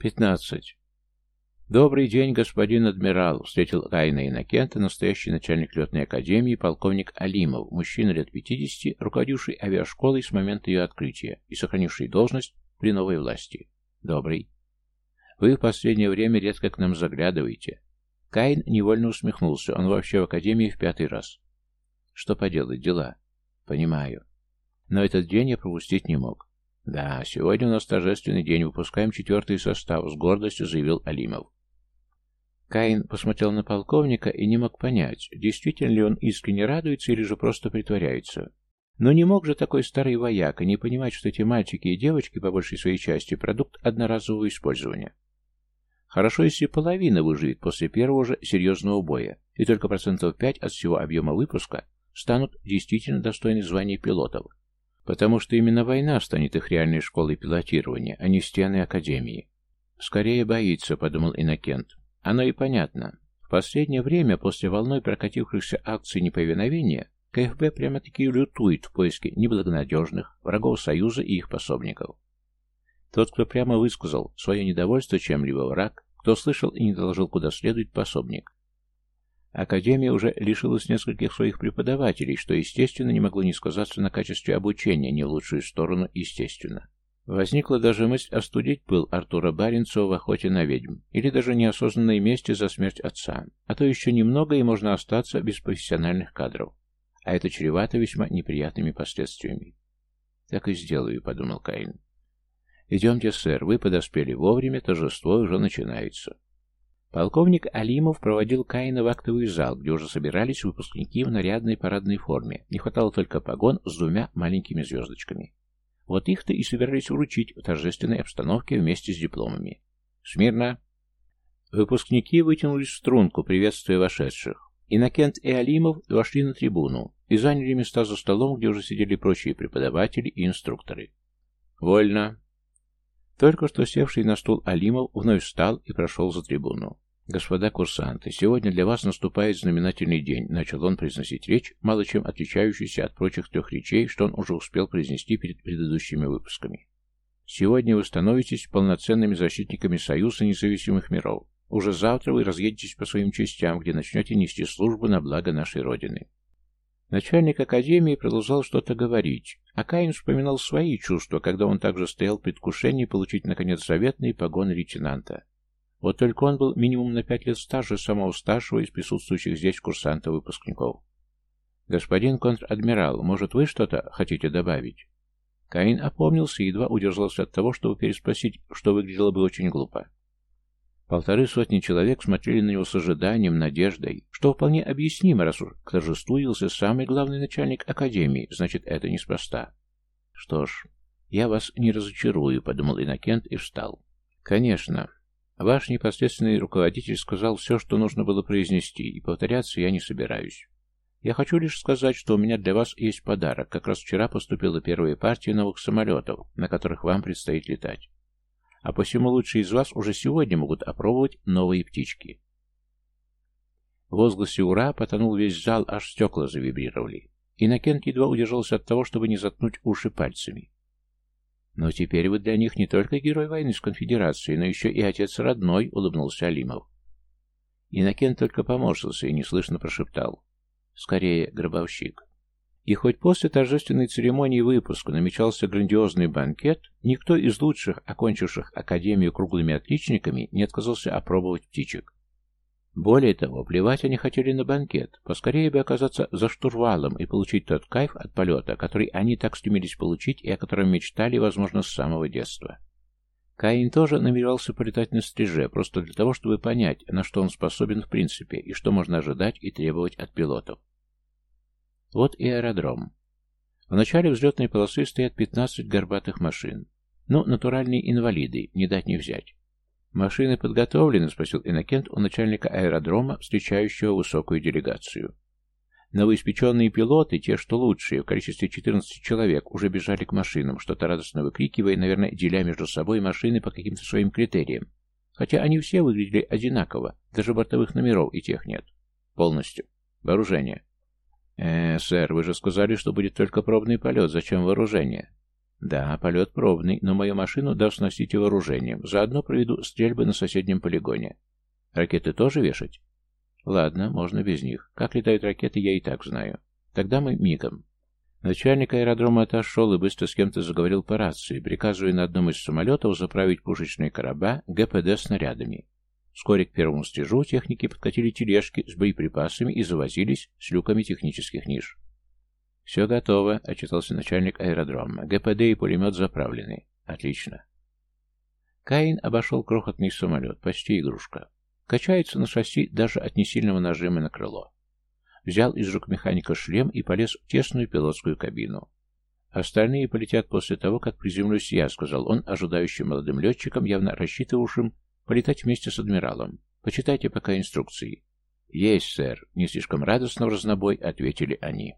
Пятнадцать. «Добрый день, господин адмирал», — встретил Каина Иннокента, настоящий начальник летной академии, полковник Алимов, мужчина лет пятидесяти, руководивший авиашколой с момента ее открытия и сохранивший должность при новой власти. «Добрый. Вы в последнее время редко к нам заглядываете». Каин невольно усмехнулся, он вообще в академии в пятый раз. «Что поделать, дела?» «Понимаю. Но этот день я пропустить не мог». «Да, сегодня у нас торжественный день, выпускаем четвертый состав», — с гордостью заявил Алимов. Каин посмотрел на полковника и не мог понять, действительно ли он искренне радуется или же просто притворяется. Но не мог же такой старый вояка не понимать, что эти мальчики и девочки, по большей своей части, продукт одноразового использования. Хорошо, если половина выживет после первого же серьезного боя, и только процентов 5 от всего объема выпуска станут действительно достойны звания пилотов. Потому что именно война станет их реальной школой пилотирования, а не стены Академии. «Скорее боится», — подумал Иннокент. Оно и понятно. В последнее время, после волной прокатившихся акций неповиновения, КФБ прямо-таки лютует в поиске неблагонадежных, врагов Союза и их пособников. Тот, кто прямо высказал свое недовольство чем-либо враг, кто слышал и не доложил куда следует пособник. Академия уже лишилась нескольких своих преподавателей, что, естественно, не могло не сказаться на качестве обучения, не лучшую сторону, естественно. Возникла даже мысль остудить пыл Артура Баренцева в охоте на ведьм, или даже неосознанной мести за смерть отца, а то еще немного и можно остаться без профессиональных кадров. А это чревато весьма неприятными последствиями. «Так и сделаю», — подумал Каин. «Идемте, сэр, вы подоспели вовремя, торжество уже начинается». Полковник Алимов проводил Каина в актовый зал, где уже собирались выпускники в нарядной парадной форме. Не хватало только погон с двумя маленькими звездочками. Вот их-то и собирались вручить в торжественной обстановке вместе с дипломами. «Смирно!» Выпускники вытянулись в струнку, приветствуя вошедших. Иннокент и Алимов вошли на трибуну и заняли места за столом, где уже сидели прочие преподаватели и инструкторы. «Вольно!» Только что севший на стул Алимов вновь встал и прошел за трибуну. «Господа курсанты, сегодня для вас наступает знаменательный день», — начал он произносить речь, мало чем отличающуюся от прочих трех речей, что он уже успел произнести перед предыдущими выпусками. «Сегодня вы становитесь полноценными защитниками Союза независимых миров. Уже завтра вы разъедетесь по своим частям, где начнете нести службу на благо нашей Родины». Начальник Академии продолжал что-то говорить, а Каин вспоминал свои чувства, когда он также стоял в предвкушении получить, наконец, заветные погоны лейтенанта. Вот только он был минимум на пять лет старше самого старшего из присутствующих здесь курсантов-выпускников. «Господин контр-адмирал, может, вы что-то хотите добавить?» Каин опомнился и едва удержался от того, чтобы переспросить, что выглядело бы очень глупо. Полторы сотни человек смотрели на него с ожиданием, надеждой, что вполне объяснимо, раз уж к торжеству явился самый главный начальник Академии, значит, это неспроста. «Что ж, я вас не разочарую», — подумал Иннокент и встал. «Конечно, Ваш непосредственный руководитель сказал все, что нужно было произнести, и повторяться я не собираюсь. Я хочу лишь сказать, что у меня для вас есть подарок. Как раз вчера поступила первая партия новых самолетов, на которых вам предстоит летать. А посему лучшие из вас уже сегодня могут опробовать новые птички. В возгласе «Ура!» потонул весь зал, аж стекла завибрировали. Иннокент едва удержался от того, чтобы не заткнуть уши пальцами. «Но теперь вы для них не только герой войны с конфедерацией, но еще и отец родной», — улыбнулся Алимов. Иннокен только поморщился и неслышно прошептал. «Скорее, гробовщик». И хоть после торжественной церемонии выпуска намечался грандиозный банкет, никто из лучших, окончивших Академию круглыми отличниками, не отказался опробовать птичек. Более того, плевать они хотели на банкет, поскорее бы оказаться за штурвалом и получить тот кайф от полета, который они так стремились получить и о котором мечтали, возможно, с самого детства. Каин тоже намеревался полетать на стриже, просто для того, чтобы понять, на что он способен в принципе, и что можно ожидать и требовать от пилотов. Вот и аэродром. В начале взлетной полосы стоят 15 горбатых машин. Ну, натуральные инвалиды, не дать не взять. «Машины подготовлены?» — спросил Иннокент у начальника аэродрома, встречающего высокую делегацию. Новоиспеченные пилоты, те, что лучшие, в количестве 14 человек, уже бежали к машинам, что-то радостно выкрикивая, наверное, деля между собой машины по каким-то своим критериям. Хотя они все выглядели одинаково, даже бортовых номеров и тех нет. Полностью. Вооружение. «Э, сэр, вы же сказали, что будет только пробный полет. Зачем вооружение?» Да, полет пробный, но мою машину даст носить вооружением. Заодно проведу стрельбы на соседнем полигоне. Ракеты тоже вешать? Ладно, можно без них. Как летают ракеты, я и так знаю. Тогда мы мигом. Начальник аэродрома отошел и быстро с кем-то заговорил по рации, приказывая на одном из самолетов заправить пушечные короба ГПД снарядами. Вскоре к первому стежу техники подкатили тележки с боеприпасами и завозились с люками технических ниш. «Все готово», — отчитался начальник аэродрома. «ГПД и пулемет заправлены. Отлично». Каин обошел крохотный самолет, почти игрушка. Качается на шасси даже от несильного нажима на крыло взял из рук механика шлем и полез в тесную пилотскую кабину. «Остальные полетят после того, как приземлюсь я», — сказал он ожидающим молодым летчикам, явно рассчитывавшим полетать вместе с адмиралом. «Почитайте пока инструкции». «Есть, сэр», — не слишком радостно в разнобой ответили они.